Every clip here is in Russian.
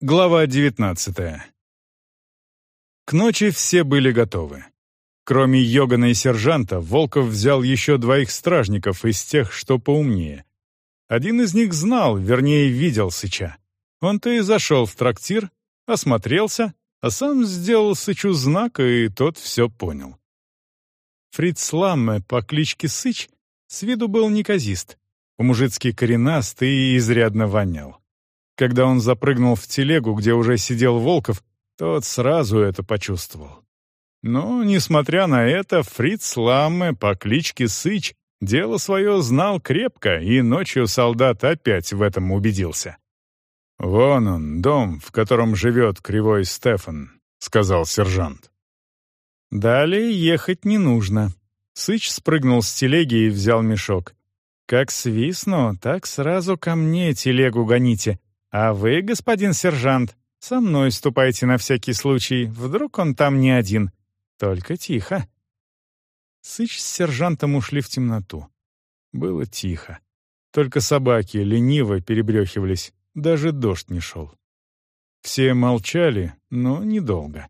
Глава 19 К ночи все были готовы. Кроме Йогана и сержанта, Волков взял еще двоих стражников из тех, что поумнее. Один из них знал, вернее, видел Сыча. Он-то и зашел в трактир, осмотрелся, а сам сделал Сычу знак, и тот все понял. Фриц Ламме по кличке Сыч с виду был неказист, по-мужицки коренастый и изрядно вонял. Когда он запрыгнул в телегу, где уже сидел Волков, тот сразу это почувствовал. Но, несмотря на это, Фриц Ламме по кличке Сыч дело свое знал крепко, и ночью солдат опять в этом убедился. «Вон он, дом, в котором живет кривой Стефан», — сказал сержант. Далее ехать не нужно. Сыч спрыгнул с телеги и взял мешок. «Как свистну, так сразу ко мне телегу гоните. А вы, господин сержант, со мной ступайте на всякий случай, вдруг он там не один. Только тихо». Сыч с сержантом ушли в темноту. Было тихо. Только собаки лениво перебрехивались, даже дождь не шел. Все молчали, но недолго.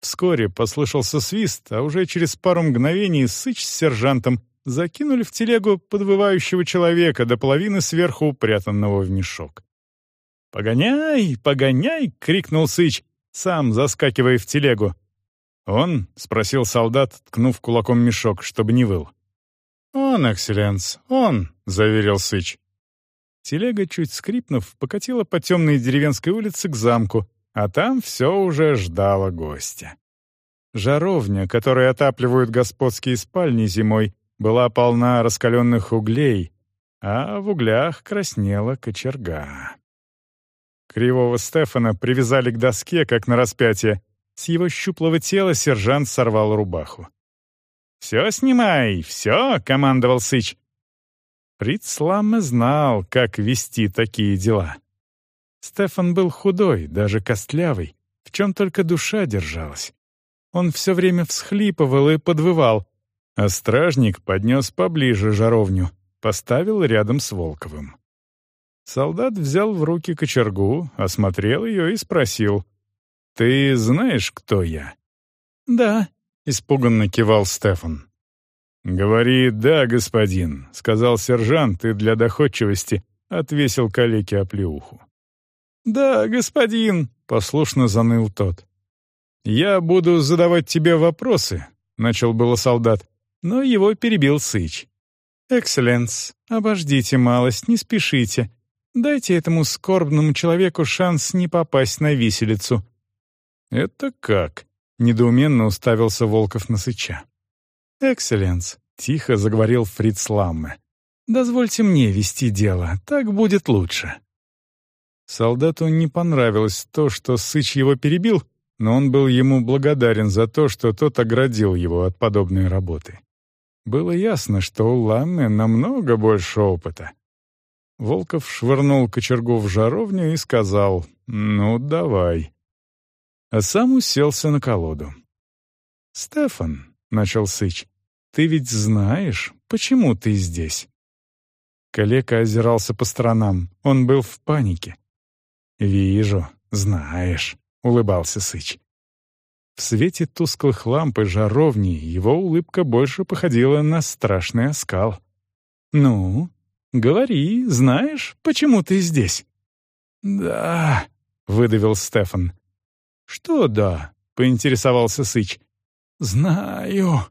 Вскоре послышался свист, а уже через пару мгновений Сыч с сержантом закинули в телегу подвывающего человека до половины сверху упрятанного в мешок. «Погоняй, погоняй!» — крикнул Сыч, сам заскакивая в телегу. «Он?» — спросил солдат, ткнув кулаком мешок, чтобы не выл. «Он, экселленс, он!» — заверил Сыч. Телега, чуть скрипнув, покатила по темной деревенской улице к замку, а там все уже ждало гостя. Жаровня, которой отапливают господские спальни зимой, была полна раскаленных углей, а в углях краснела кочерга. Кривого Стефана привязали к доске, как на распятие. С его щуплого тела сержант сорвал рубаху. «Все снимай, все!» — командовал Сыч. Фриц Ламме знал, как вести такие дела. Стефан был худой, даже костлявый, в чем только душа держалась. Он все время всхлипывал и подвывал, а стражник поднес поближе жаровню, поставил рядом с Волковым. Солдат взял в руки кочергу, осмотрел ее и спросил. «Ты знаешь, кто я?» «Да», — испуганно кивал Стефан. «Говори «да, господин», — сказал сержант и для доходчивости отвесил калеке оплеуху. «Да, господин», — послушно заныл тот. «Я буду задавать тебе вопросы», — начал было солдат, но его перебил Сыч. «Экселленс, обождите малость, не спешите. Дайте этому скорбному человеку шанс не попасть на виселицу». «Это как?» — недоуменно уставился Волков на Сыча. «Экселленс», — тихо заговорил Фриц Ламме. «Дозвольте мне вести дело, так будет лучше». Солдату не понравилось то, что Сыч его перебил, но он был ему благодарен за то, что тот оградил его от подобной работы. Было ясно, что у Ламме намного больше опыта. Волков швырнул кочергу в жаровню и сказал «Ну, давай». А сам уселся на колоду. «Стефан», — начал Сыч, — «ты ведь знаешь, почему ты здесь?» Калека озирался по сторонам. Он был в панике. «Вижу, знаешь», — улыбался Сыч. В свете тусклых ламп и жаровни его улыбка больше походила на страшный оскал. «Ну, Говори, знаешь, почему ты здесь?» «Да», — выдавил Стефан. «Что «да»?» — поинтересовался Сыч. «Знаю».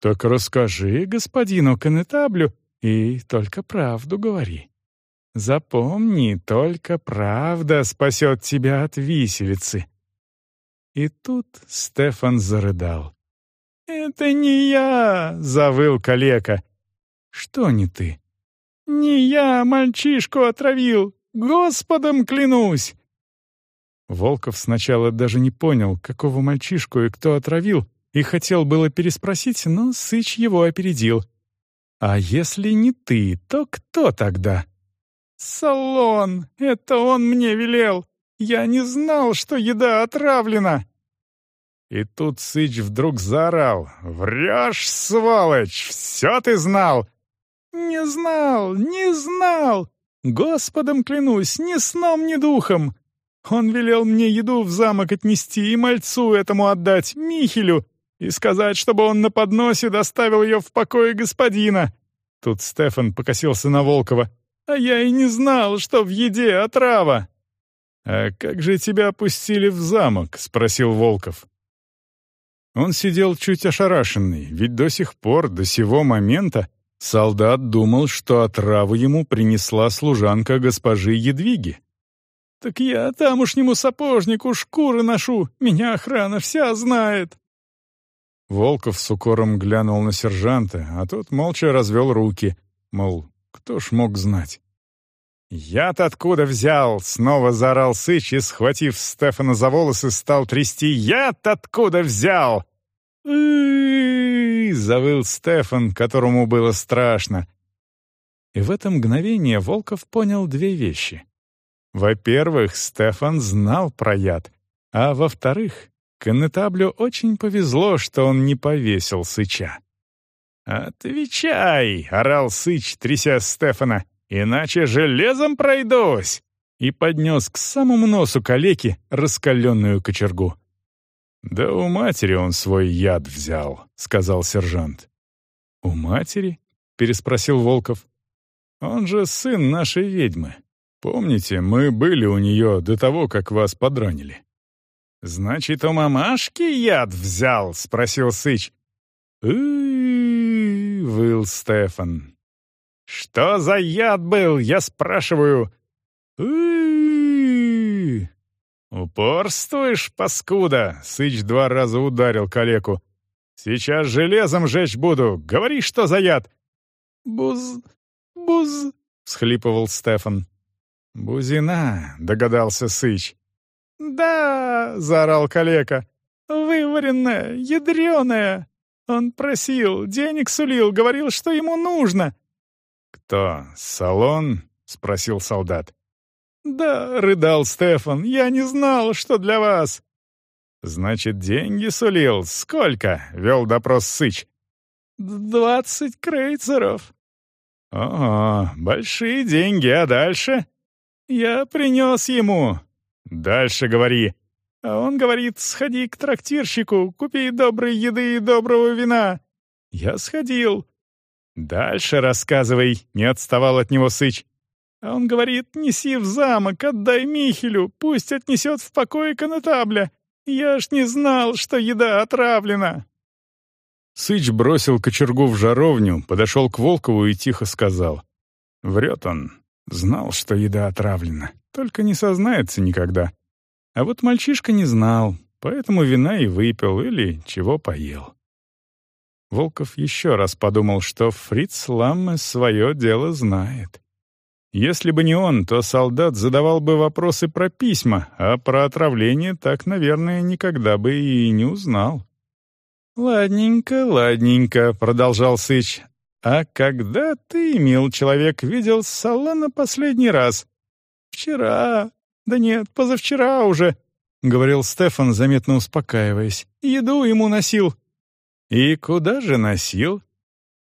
«Так расскажи господину конетаблю и только правду говори. Запомни, только правда спасет тебя от виселицы». И тут Стефан зарыдал. «Это не я!» — завыл калека. «Что не ты?» «Не я мальчишку отравил! Господом клянусь!» Волков сначала даже не понял, какого мальчишку и кто отравил, и хотел было переспросить, но Сыч его опередил. «А если не ты, то кто тогда?» «Салон! Это он мне велел! Я не знал, что еда отравлена!» И тут Сыч вдруг заорал. «Врешь, сволочь! Все ты знал! «Не знал, не знал! Господом клянусь, ни сном, ни духом! Он велел мне еду в замок отнести и мальцу этому отдать, Михелю, и сказать, чтобы он на подносе доставил ее в покое господина». Тут Стефан покосился на Волкова. «А я и не знал, что в еде отрава». «А как же тебя пустили в замок?» — спросил Волков. Он сидел чуть ошарашенный, ведь до сих пор, до сего момента, солдат думал, что отраву ему принесла служанка госпожи Едвиги. «Так я тамошнему сапожнику шкуры ношу, меня охрана вся знает». Волков с укором глянул на сержанта, а тот молча развел руки, мол, кто ж мог знать. «Я-то откуда взял?» — снова заорал Сыч и, схватив Стефана за волосы, стал трясти. «Я-то откуда взял?» Завыл Стефан, которому было страшно. И в это мгновение Волков понял две вещи. Во-первых, Стефан знал про яд, а во-вторых, Коннетаблю очень повезло, что он не повесил Сыча. «Отвечай!» — орал Сыч, тряся Стефана. «Иначе железом пройдусь!» И поднес к самому носу калеки раскаленную кочергу. «Да у матери он свой яд взял», — сказал сержант. «У матери?» — переспросил Волков. «Он же сын нашей ведьмы. Помните, мы были у нее до того, как вас подранили». «Значит, у мамашки яд взял?» — спросил Сыч. Выл Стефан. «Что за яд был, я спрашиваю?» «Ы-ы-ы». «Упорствуешь, паскуда?» — Сыч два раза ударил калеку. «Сейчас железом жечь буду. Говори, что за яд?» «Буз... буз...» — схлипывал Стефан. «Бузина», — догадался Сыч. «Да!» — заорал калека. «Вываренная, ядреная! Он просил, денег сулил, говорил, что ему нужно!» «Кто, салон?» — спросил солдат. «Да», — рыдал Стефан, — «я не знал, что для вас». «Значит, деньги сулил? Сколько?» — вел допрос Сыч. «Двадцать крейцеров». «Ого, большие деньги, а дальше?» «Я принес ему». «Дальше говори». А он говорит, сходи к трактирщику, купи доброй еды и доброго вина. Я сходил. «Дальше рассказывай», — не отставал от него Сыч. А он говорит, неси в замок, отдай Михелю, пусть отнесет в покой конетабля. Я ж не знал, что еда отравлена. Сыч бросил кочергу в жаровню, подошел к Волкову и тихо сказал. Врет он. Знал, что еда отравлена, только не сознается никогда. А вот мальчишка не знал, поэтому вина и выпил или чего поел. Волков еще раз подумал, что Фриц Ламме свое дело знает. Если бы не он, то солдат задавал бы вопросы про письма, а про отравление так, наверное, никогда бы и не узнал. «Ладненько, ладненько», — продолжал Сыч. «А когда ты, мил человек, видел Салана последний раз?» «Вчера. Да нет, позавчера уже», — говорил Стефан, заметно успокаиваясь. «Еду ему носил». «И куда же носил?»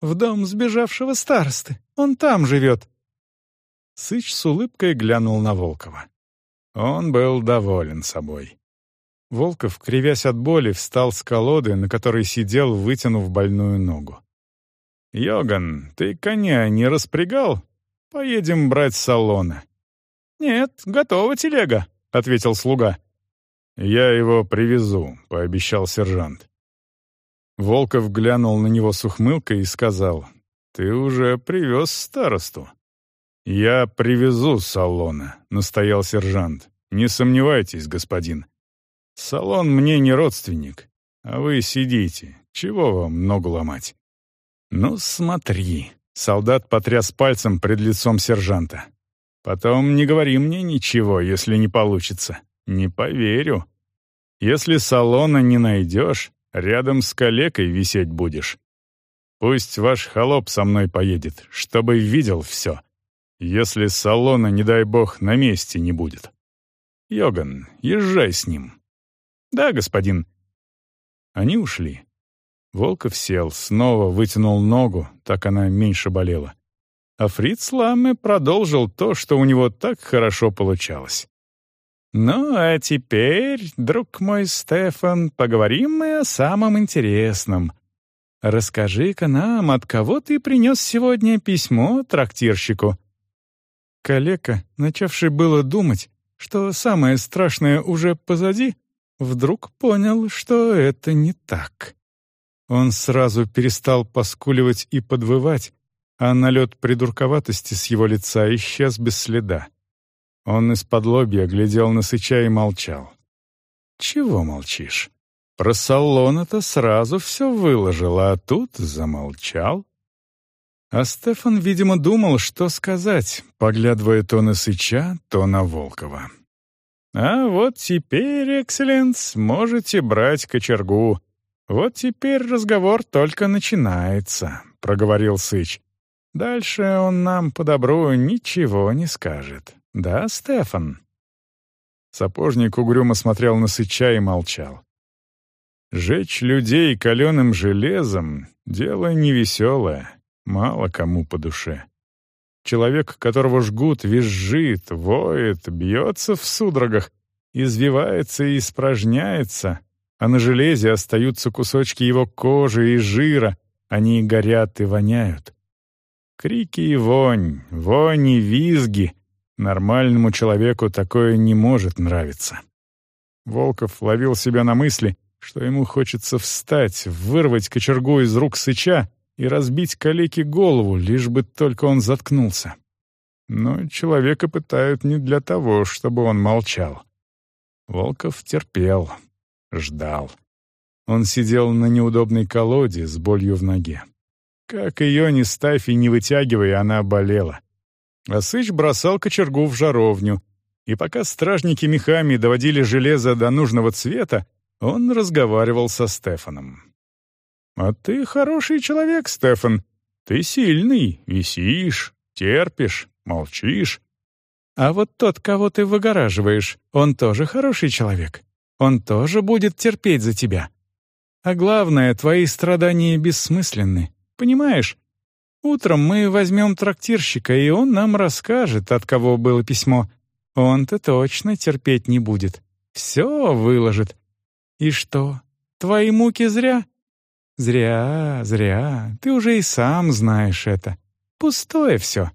«В дом сбежавшего старосты. Он там живет». Сыч с улыбкой глянул на Волкова. Он был доволен собой. Волков, кривясь от боли, встал с колоды, на которой сидел, вытянув больную ногу. «Йоган, ты коня не распрягал? Поедем брать салона». «Нет, готова телега», — ответил слуга. «Я его привезу», — пообещал сержант. Волков глянул на него с ухмылкой и сказал, «Ты уже привез старосту». «Я привезу салона», — настоял сержант. «Не сомневайтесь, господин. Салон мне не родственник, а вы сидите. Чего вам ногу ломать?» «Ну, смотри», — солдат потряс пальцем пред лицом сержанта. «Потом не говори мне ничего, если не получится. Не поверю. Если салона не найдешь, рядом с калекой висеть будешь. Пусть ваш холоп со мной поедет, чтобы видел все» если салона, не дай бог, на месте не будет. Йоган, езжай с ним. Да, господин. Они ушли. Волков сел, снова вытянул ногу, так она меньше болела. А Фриц Ламме продолжил то, что у него так хорошо получалось. «Ну, а теперь, друг мой Стефан, поговорим мы о самом интересном. Расскажи-ка нам, от кого ты принес сегодня письмо трактирщику?» Калека, начавший было думать, что самое страшное уже позади, вдруг понял, что это не так. Он сразу перестал поскуливать и подвывать, а налет придурковатости с его лица исчез без следа. Он из-под лобья глядел на Сыча и молчал. «Чего молчишь? Про салон-то сразу все выложил, а тут замолчал». А Стефан, видимо, думал, что сказать, поглядывая то на Сыча, то на Волкова. «А вот теперь, экселленс, можете брать кочергу. Вот теперь разговор только начинается», — проговорил Сыч. «Дальше он нам по добру ничего не скажет. Да, Стефан?» Сапожник угрюмо смотрел на Сыча и молчал. «Жечь людей каленым железом — дело невеселое, мало кому по душе. Человек, которого жгут, визжит, воет, бьется в судорогах, извивается и испражняется, а на железе остаются кусочки его кожи и жира, они горят и воняют. Крики и вонь, вонь и визги. Нормальному человеку такое не может нравиться. Волков ловил себя на мысли, что ему хочется встать, вырвать кочергу из рук сыча и разбить калеке голову, лишь бы только он заткнулся. Но человека пытают не для того, чтобы он молчал. Волков терпел, ждал. Он сидел на неудобной колоде с болью в ноге. Как ее ни ставь и не вытягивай, она болела. А Сыч бросал кочергу в жаровню, и пока стражники мехами доводили железо до нужного цвета, он разговаривал со Стефаном. «А ты хороший человек, Стефан. Ты сильный, висишь, терпишь, молчишь. А вот тот, кого ты выгораживаешь, он тоже хороший человек. Он тоже будет терпеть за тебя. А главное, твои страдания бессмысленны. Понимаешь? Утром мы возьмем трактирщика, и он нам расскажет, от кого было письмо. Он-то точно терпеть не будет. Все выложит. И что, твои муки зря? «Зря, зря. Ты уже и сам знаешь это. Пустое все».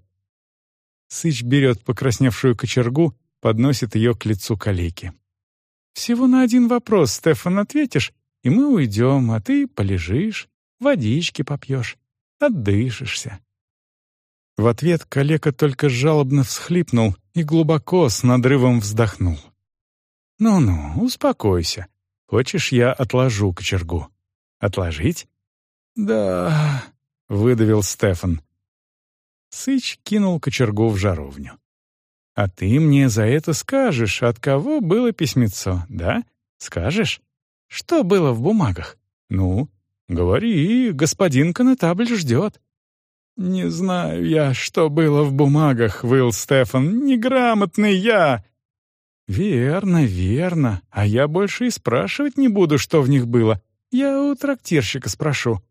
Сыч берет покрасневшую кочергу, подносит ее к лицу калеки. «Всего на один вопрос, Стефан, ответишь, и мы уйдем, а ты полежишь, водички попьешь, отдышишься». В ответ калека только жалобно всхлипнул и глубоко с надрывом вздохнул. «Ну-ну, успокойся. Хочешь, я отложу кочергу?» Отложить? Да, выдавил Стефан. Сыч кинул кочергу в жаровню. А ты мне за это скажешь, от кого было письмецо, да? Скажешь? Что было в бумагах? Ну, говори, господин конетабль ждет. «Не знаю я, что было в бумагах», — выл Стефан. «Неграмотный я!» «Верно, верно. А я больше и спрашивать не буду, что в них было. Я у трактирщика спрошу.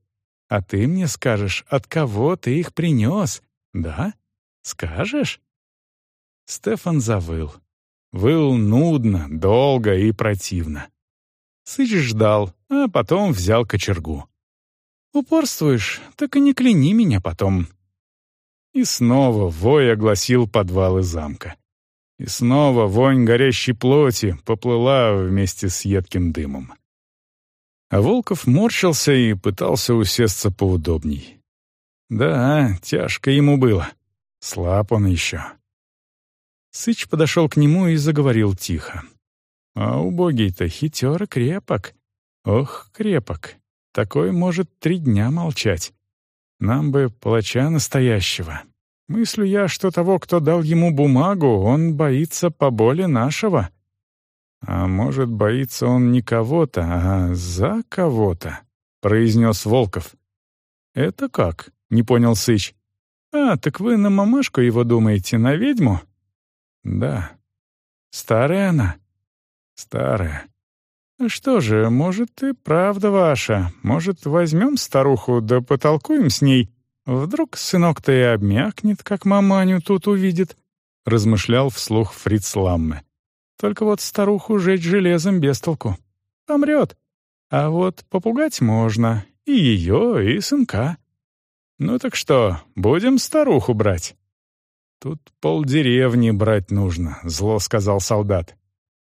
А ты мне скажешь, от кого ты их принес, да? Скажешь?» Стефан завыл. Выл нудно, долго и противно. Сыч ждал, а потом взял кочергу. «Упорствуешь, так и не кляни меня потом». И снова вой огласил подвалы замка. И снова вонь горящей плоти поплыла вместе с едким дымом. А Волков морщился и пытался усесться поудобней. Да, тяжко ему было. Слаб он еще. Сыч подошел к нему и заговорил тихо. А убогий-то хитер и крепок. Ох, крепок. Такой может три дня молчать. Нам бы палача настоящего. Мыслю я, что того, кто дал ему бумагу, он боится поболе нашего. «А может, боится он не кого-то, а за кого-то», — произнес Волков. «Это как?» — не понял Сыч. «А, так вы на мамашку его думаете, на ведьму?» «Да». «Старая она?» «Старая». «А «Что же, может, и правда ваша. Может, возьмем старуху да потолкуем с ней? Вдруг сынок-то и обмякнет, как маманю тут увидит», — размышлял вслух Фриц Ламме. Только вот старуху жечь железом без толку. Помрет. А вот попугать можно. И ее, и сынка. Ну так что, будем старуху брать?» «Тут полдеревни брать нужно», — зло сказал солдат.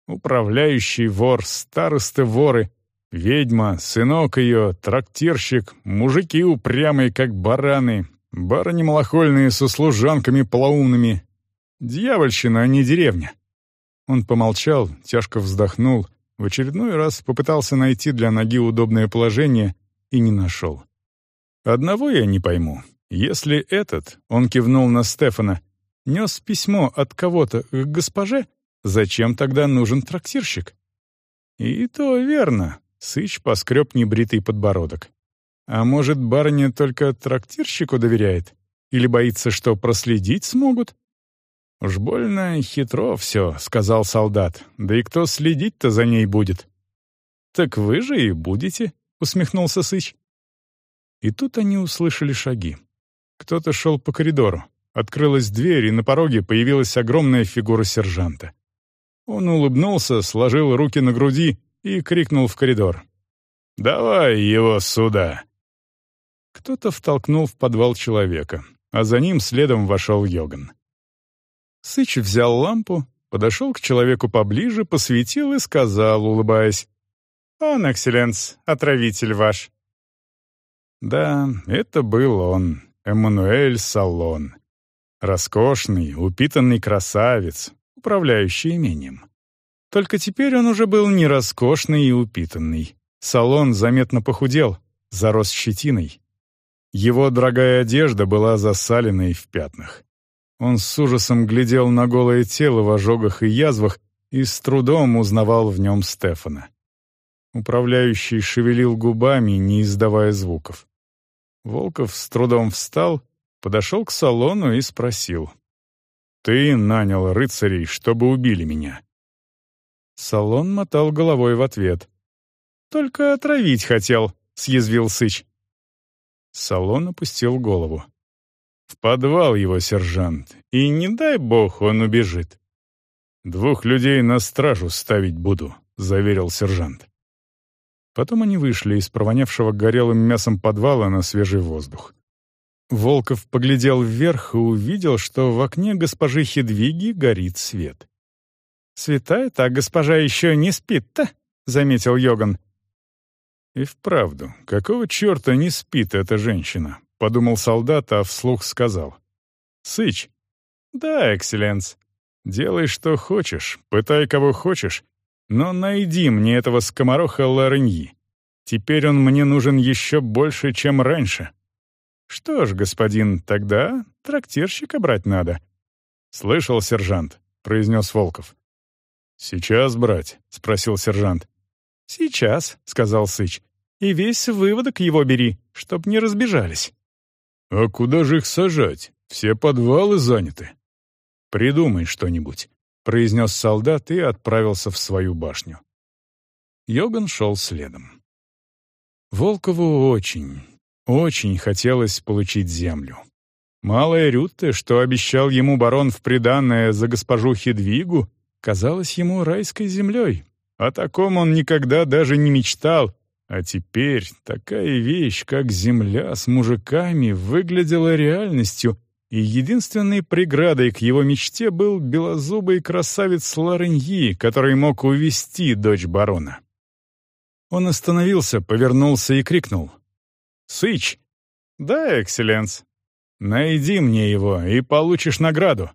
«Управляющий вор, старосты воры, ведьма, сынок ее, трактирщик, мужики упрямые, как бараны, барыни малохольные со служанками полоумными. Дьявольщина, а не деревня». Он помолчал, тяжко вздохнул, в очередной раз попытался найти для ноги удобное положение и не нашел. «Одного я не пойму. Если этот, — он кивнул на Стефана, — нес письмо от кого-то к госпоже, зачем тогда нужен трактирщик?» «И то верно», — Сыч поскреб небритый подбородок. «А может, барыня только трактирщику доверяет? Или боится, что проследить смогут?» «Уж больно хитро все», — сказал солдат. «Да и кто следить-то за ней будет?» «Так вы же и будете», — усмехнулся Сыч. И тут они услышали шаги. Кто-то шел по коридору. Открылась дверь, и на пороге появилась огромная фигура сержанта. Он улыбнулся, сложил руки на груди и крикнул в коридор. «Давай его сюда!» Кто-то втолкнул в подвал человека, а за ним следом вошел Йоган. Сыч взял лампу, подошел к человеку поближе, посветил и сказал, улыбаясь, «Он, экселленс, отравитель ваш». Да, это был он, Эммануэль Салон. Роскошный, упитанный красавец, управляющий имением. Только теперь он уже был не роскошный и упитанный. Салон заметно похудел, зарос щетиной. Его дорогая одежда была засаленной в пятнах. Он с ужасом глядел на голое тело в ожогах и язвах и с трудом узнавал в нем Стефана. Управляющий шевелил губами, не издавая звуков. Волков с трудом встал, подошел к салону и спросил. «Ты нанял рыцарей, чтобы убили меня?» Салон мотал головой в ответ. «Только отравить хотел», — съязвил Сыч. Салон опустил голову. «В подвал его, сержант, и не дай бог он убежит». «Двух людей на стражу ставить буду», — заверил сержант. Потом они вышли из провонявшего горелым мясом подвала на свежий воздух. Волков поглядел вверх и увидел, что в окне госпожи Хедвиги горит свет. «Светает, а госпожа еще не спит-то», — заметил Йоган. «И вправду, какого черта не спит эта женщина?» — подумал солдат, а вслух сказал. «Сыч». «Да, экселленс. Делай, что хочешь, пытай, кого хочешь, но найди мне этого скомороха Лареньи. Теперь он мне нужен еще больше, чем раньше. Что ж, господин, тогда трактирщика брать надо. Слышал, сержант, произнес Волков. Сейчас брать, спросил сержант. Сейчас, сказал Сыч. И весь выводок его бери, чтоб не разбежались. А куда же их сажать? Все подвалы заняты. Придумай что-нибудь произнес солдат и отправился в свою башню. Йоган шел следом. Волкову очень, очень хотелось получить землю. Малая Рютте, что обещал ему барон в приданное за госпожу Хедвигу, казалась ему райской землей. О таком он никогда даже не мечтал, а теперь такая вещь, как земля с мужиками, выглядела реальностью и единственной преградой к его мечте был белозубый красавец Лореньи, который мог увести дочь барона. Он остановился, повернулся и крикнул. «Сыч!» «Да, экселленс. Найди мне его, и получишь награду».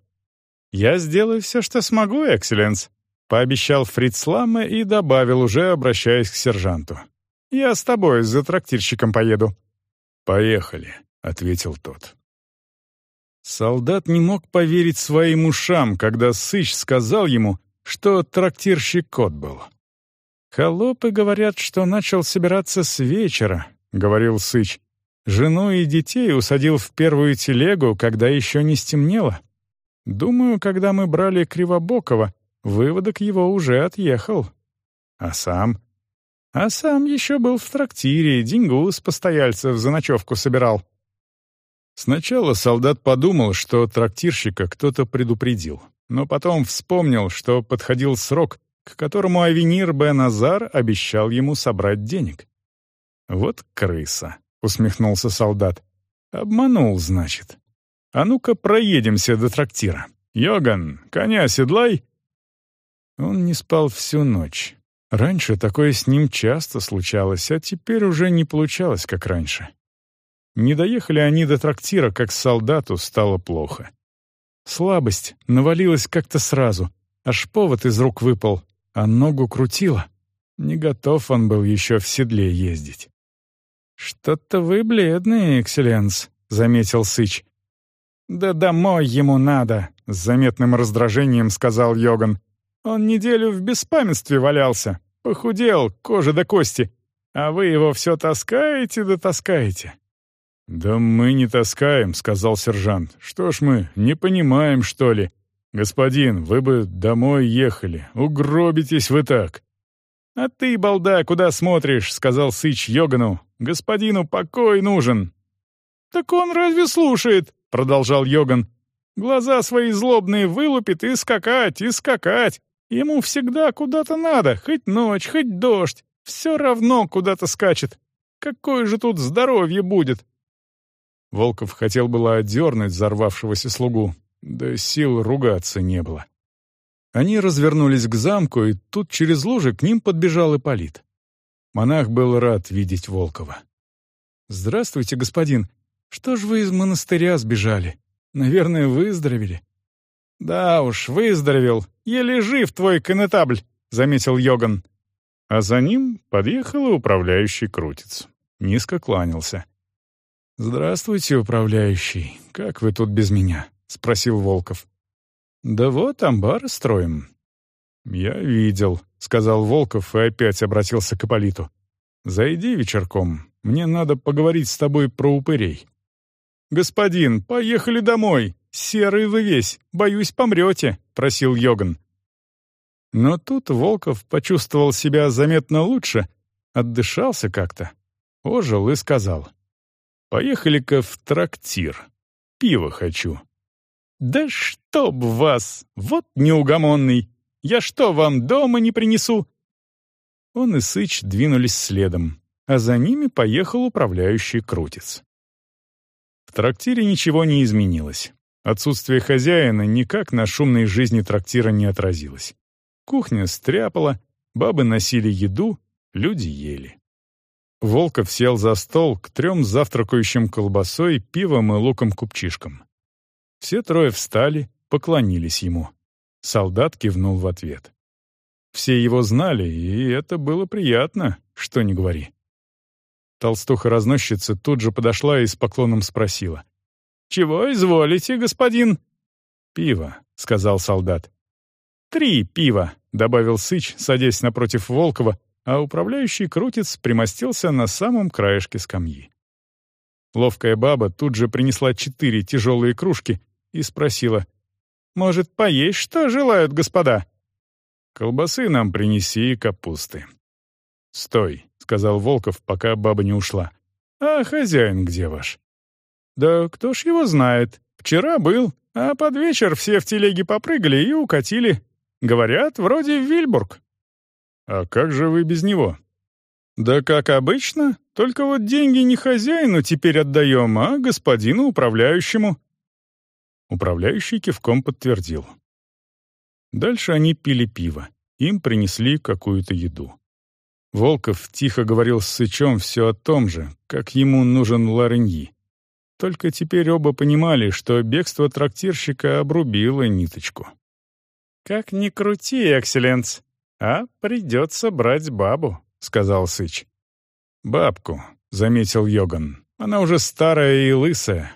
«Я сделаю все, что смогу, экселленс», — пообещал Фрицлама и добавил, уже обращаясь к сержанту. «Я с тобой за трактирщиком поеду». «Поехали», — ответил тот. Солдат не мог поверить своим ушам, когда Сыч сказал ему, что трактирщик кот был. «Холопы говорят, что начал собираться с вечера», — говорил Сыч. «Жену и детей усадил в первую телегу, когда еще не стемнело. Думаю, когда мы брали Кривобокова, выводок его уже отъехал. А сам? А сам еще был в трактире, деньгу с постояльцев за ночевку собирал. Сначала солдат подумал, что трактирщика кто-то предупредил. но потом вспомнил, что подходил срок, к которому Авенир Бен Азар обещал ему собрать денег. «Вот крыса», — усмехнулся солдат. «Обманул, значит. А ну-ка проедемся до трактира. Йоган, коня седлай». Он не спал всю ночь. Раньше такое с ним часто случалось, а теперь уже не получалось, как раньше. Не доехали они до трактира, как солдату стало плохо. Слабость навалилась как-то сразу, аж повод из рук выпал, а ногу крутило. Не готов он был еще в седле ездить. «Что-то вы бледный, экселленс», — заметил Сыч. «Да домой ему надо», — с заметным раздражением сказал Йоган. «Он неделю в беспамятстве валялся, похудел, кожа до кости, а вы его все таскаете да таскаете». «Да мы не таскаем», — сказал сержант. «Что ж мы, не понимаем, что ли? Господин, вы бы домой ехали, угробитесь вы так». «А ты, балда, куда смотришь?» — сказал Сыч Йогану. «Господину покой нужен». «Так он разве слушает?» — продолжал Йоган. «Глаза свои злобные вылупит и скакать, и скакать. Ему всегда куда-то надо, хоть ночь, хоть дождь. Все равно куда-то скачет. Какое же тут здоровье будет?» Волков хотел было отдернуть взорвавшегося слугу, да сил ругаться не было. Они развернулись к замку, и тут через лужи к ним подбежал Ипполит. Монах был рад видеть Волкова. «Здравствуйте, господин. Что ж вы из монастыря сбежали? Наверное, выздоровели?» «Да уж, выздоровел. Еле жив твой конетабль», — заметил Йоган. А за ним подъехал управляющий крутец. Низко кланялся. «Здравствуйте, управляющий. Как вы тут без меня?» — спросил Волков. «Да вот амбар строим». «Я видел», — сказал Волков и опять обратился к Аполиту. «Зайди вечерком. Мне надо поговорить с тобой про упырей». «Господин, поехали домой. Серый вы весь. Боюсь, помрете», — просил Йоган. Но тут Волков почувствовал себя заметно лучше, отдышался как-то, ожил и сказал. Поехали-ка в трактир. Пиво хочу». «Да чтоб вас! Вот неугомонный! Я что, вам дома не принесу?» Он и Сыч двинулись следом, а за ними поехал управляющий Крутец. В трактире ничего не изменилось. Отсутствие хозяина никак на шумной жизни трактира не отразилось. Кухня стряпала, бабы носили еду, люди ели. Волков сел за стол к трем завтракающим колбасой, пивом и луком-купчишкам. Все трое встали, поклонились ему. Солдат кивнул в ответ. Все его знали, и это было приятно, что не говори. Толстуха-разносчица тут же подошла и с поклоном спросила. «Чего изволите, господин?» «Пиво», — сказал солдат. «Три пива», — добавил Сыч, садясь напротив Волкова а управляющий крутец примостился на самом краешке скамьи. Ловкая баба тут же принесла четыре тяжелые кружки и спросила, «Может, поесть что желают господа?» «Колбасы нам принеси и капусты». «Стой», — сказал Волков, пока баба не ушла. «А хозяин где ваш?» «Да кто ж его знает. Вчера был, а под вечер все в телеге попрыгали и укатили. Говорят, вроде в Вильбург». «А как же вы без него?» «Да как обычно, только вот деньги не хозяину теперь отдаем, а господину управляющему». Управляющий кивком подтвердил. Дальше они пили пиво. Им принесли какую-то еду. Волков тихо говорил с Сычом все о том же, как ему нужен Лареньи. Только теперь оба понимали, что бегство трактирщика обрубило ниточку. «Как ни крути, экселленс, «А придется брать бабу», — сказал Сыч. «Бабку», — заметил Йоган. «Она уже старая и лысая».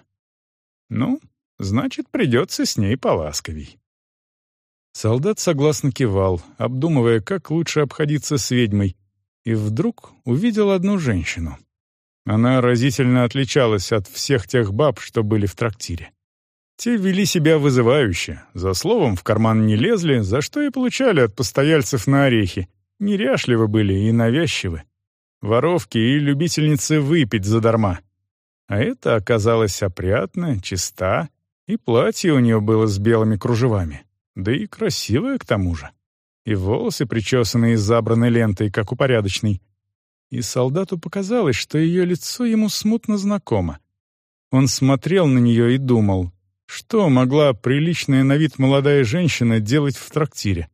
«Ну, значит, придется с ней поласковей». Солдат согласно кивал, обдумывая, как лучше обходиться с ведьмой, и вдруг увидел одну женщину. Она разительно отличалась от всех тех баб, что были в трактире. Те вели себя вызывающе, за словом в карман не лезли, за что и получали от постояльцев на орехи. Неряшливы были и навязчивы. Воровки и любительницы выпить задарма. А это оказалось опрятно, чиста, и платье у нее было с белыми кружевами. да и красивая к тому же. И волосы причесаны и забраны лентой, как у порядочной. И солдату показалось, что ее лицо ему смутно знакомо. Он смотрел на нее и думал, что могла приличная на вид молодая женщина делать в трактире.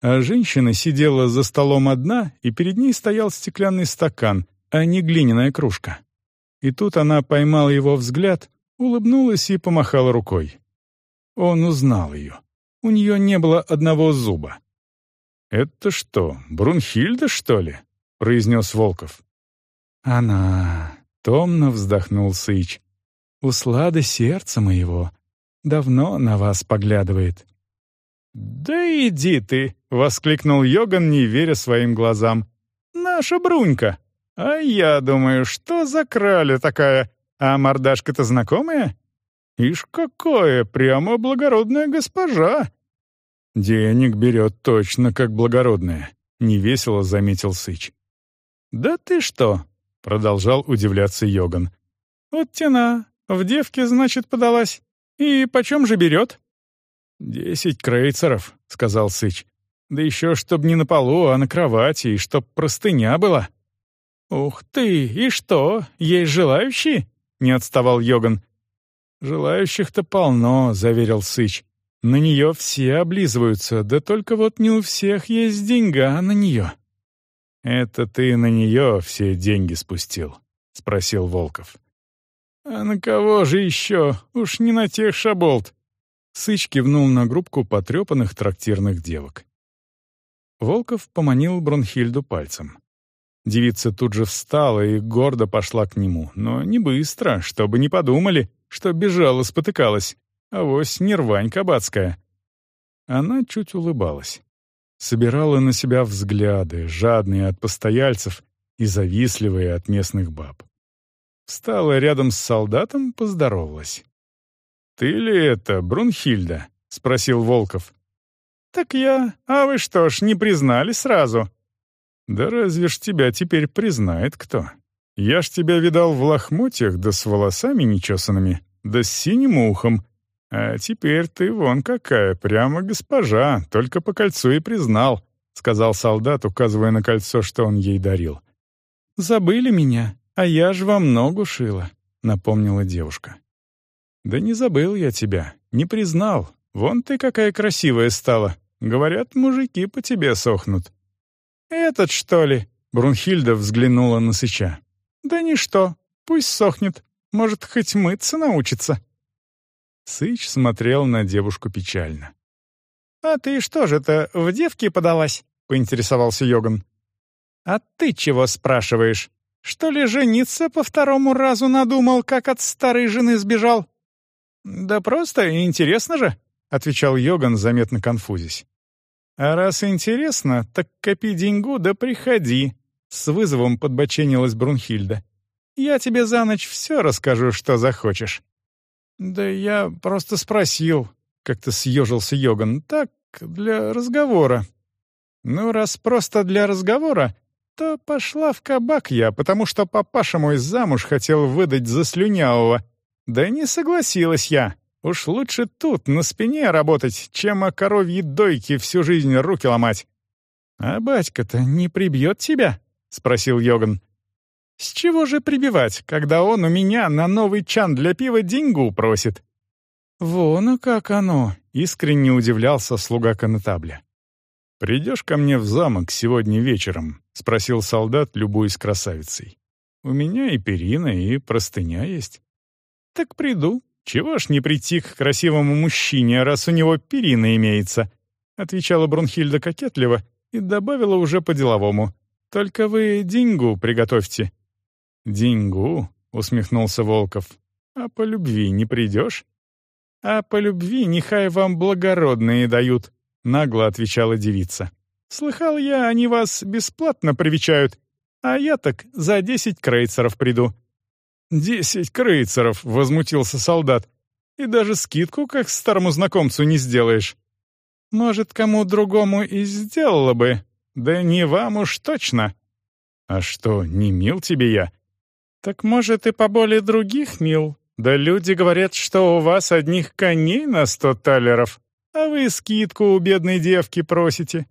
А женщина сидела за столом одна, и перед ней стоял стеклянный стакан, а не глиняная кружка. И тут она поймала его взгляд, улыбнулась и помахала рукой. Он узнал ее. У нее не было одного зуба. «Это что, Брунхильда, что ли?» — произнес Волков. «Она...» — томно вздохнул Сыч. «Услада сердца моего давно на вас поглядывает». «Да иди ты!» — воскликнул Йоган, не веря своим глазам. «Наша Брунька! А я думаю, что за краля такая? А мордашка-то знакомая? Ишь какое, прямо благородная госпожа!» «Денег берет точно как благородная», — невесело заметил Сыч. «Да ты что?» — продолжал удивляться Йоган. «Вот тена, в девке, значит, подалась. И почем же берет?» «Десять крейцеров», — сказал Сыч. «Да еще чтоб не на полу, а на кровати, и чтоб простыня была». «Ух ты! И что, есть желающие?» — не отставал Йоган. «Желающих-то полно», — заверил Сыч. «На нее все облизываются, да только вот не у всех есть деньга на нее». «Это ты на нее все деньги спустил?» — спросил Волков. «А на кого же еще? Уж не на тех шаболт!» Сыч кивнул на группку потрепанных трактирных девок. Волков поманил Бронхильду пальцем. Девица тут же встала и гордо пошла к нему, но не быстро, чтобы не подумали, что бежала, спотыкалась. а вось не рвань кабацкая. Она чуть улыбалась. Собирала на себя взгляды, жадные от постояльцев и завистливые от местных баб. Встала рядом с солдатом, поздоровалась. «Ты ли это, Брунхильда?» — спросил Волков. «Так я. А вы что ж, не признали сразу?» «Да разве ж тебя теперь признает кто? Я ж тебя видал в лохмотьях, да с волосами нечесанными, да с синим ухом. А теперь ты вон какая, прямо госпожа, только по кольцу и признал», — сказал солдат, указывая на кольцо, что он ей дарил. «Забыли меня, а я ж вам ногу шила», — напомнила девушка. «Да не забыл я тебя, не признал. Вон ты какая красивая стала. Говорят, мужики по тебе сохнут». «Этот, что ли?» — Брунхильда взглянула на Сыча. «Да ничто, пусть сохнет. Может, хоть мыться научится». Сыч смотрел на девушку печально. «А ты что же это, в девки подалась?» — поинтересовался Йоган. «А ты чего спрашиваешь? Что ли жениться по второму разу надумал, как от старой жены сбежал?» «Да просто интересно же», — отвечал Йоган, заметно конфузясь. «А раз интересно, так копи деньгу да приходи», — с вызовом подбоченилась Брунхильда. «Я тебе за ночь все расскажу, что захочешь». «Да я просто спросил», — как-то съежился Йоган. «Так, для разговора». «Ну, раз просто для разговора, то пошла в кабак я, потому что папаша мой замуж хотел выдать за слюнявого. Да не согласилась я. Уж лучше тут, на спине работать, чем о коровьей дойке всю жизнь руки ломать. «А батька-то не прибьет тебя?» — спросил Йоган. «С чего же прибивать, когда он у меня на новый чан для пива деньгу просит?» «Вон, а как оно!» — искренне удивлялся слуга конетабля. «Придешь ко мне в замок сегодня вечером?» — спросил солдат, любуясь красавицей. «У меня и перина, и простыня есть». «Так приду», «Чего ж не прийти к красивому мужчине, раз у него перина имеется?» — отвечала Брунхильда кокетливо и добавила уже по-деловому. «Только вы деньгу приготовьте». «Деньгу?» — усмехнулся Волков. «А по любви не придешь?» «А по любви нехай вам благородные дают», — нагло отвечала девица. «Слыхал я, они вас бесплатно привечают, а я так за десять крейцеров приду». «Десять крейцеров!» — возмутился солдат. «И даже скидку, как старому знакомцу, не сделаешь». «Может, кому другому и сделала бы. Да не вам уж точно». «А что, не мил тебе я?» «Так, может, и поболее других мил. Да люди говорят, что у вас одних коней на сто талеров. а вы скидку у бедной девки просите».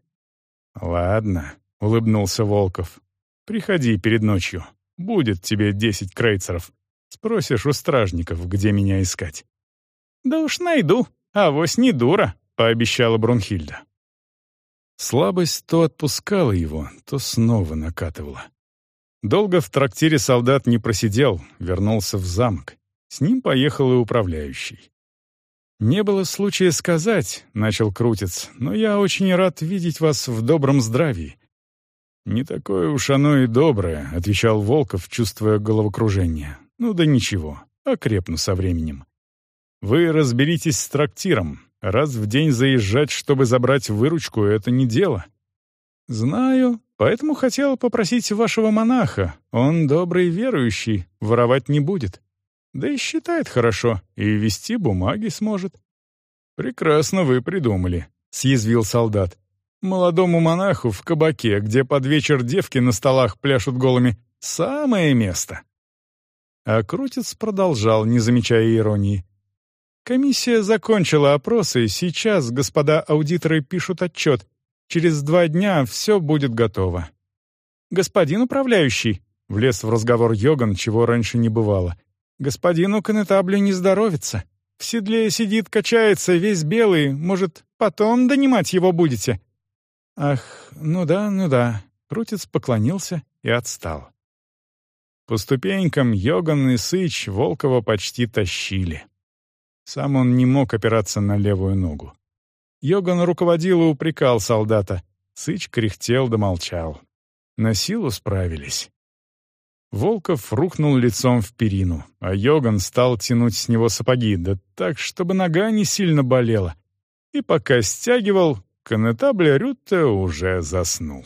«Ладно», — улыбнулся Волков. «Приходи перед ночью. Будет тебе десять крейцеров. Спросишь у стражников, где меня искать». «Да уж найду, а вось не дура», — пообещала Брунхильда. Слабость то отпускала его, то снова накатывала. Долго в трактире солдат не просидел, вернулся в замок. С ним поехал и управляющий. «Не было случая сказать», — начал Крутец, «но я очень рад видеть вас в добром здравии». «Не такое уж оно и доброе», — отвечал Волков, чувствуя головокружение. «Ну да ничего, окрепну со временем». «Вы разберитесь с трактиром. Раз в день заезжать, чтобы забрать выручку, это не дело». «Знаю, поэтому хотел попросить вашего монаха. Он добрый верующий, воровать не будет». Да и считает хорошо, и вести бумаги сможет. «Прекрасно вы придумали», — съязвил солдат. «Молодому монаху в кабаке, где под вечер девки на столах пляшут голыми, самое место». А Крутец продолжал, не замечая иронии. «Комиссия закончила опросы, сейчас господа аудиторы пишут отчет. Через два дня все будет готово». «Господин управляющий», — влез в разговор Йоган, чего раньше не бывало, Господину конетаблю не здоровится. В седле сидит, качается, весь белый. Может, потом донимать его будете?» «Ах, ну да, ну да». Крутец поклонился и отстал. По ступенькам Йоган и Сыч Волкова почти тащили. Сам он не мог опираться на левую ногу. Йоган руководил и упрекал солдата. Сыч кряхтел да молчал. На силу справились. Волков рухнул лицом в перину, а Йоган стал тянуть с него сапоги, да так, чтобы нога не сильно болела. И пока стягивал, конетабль Рютте уже заснул.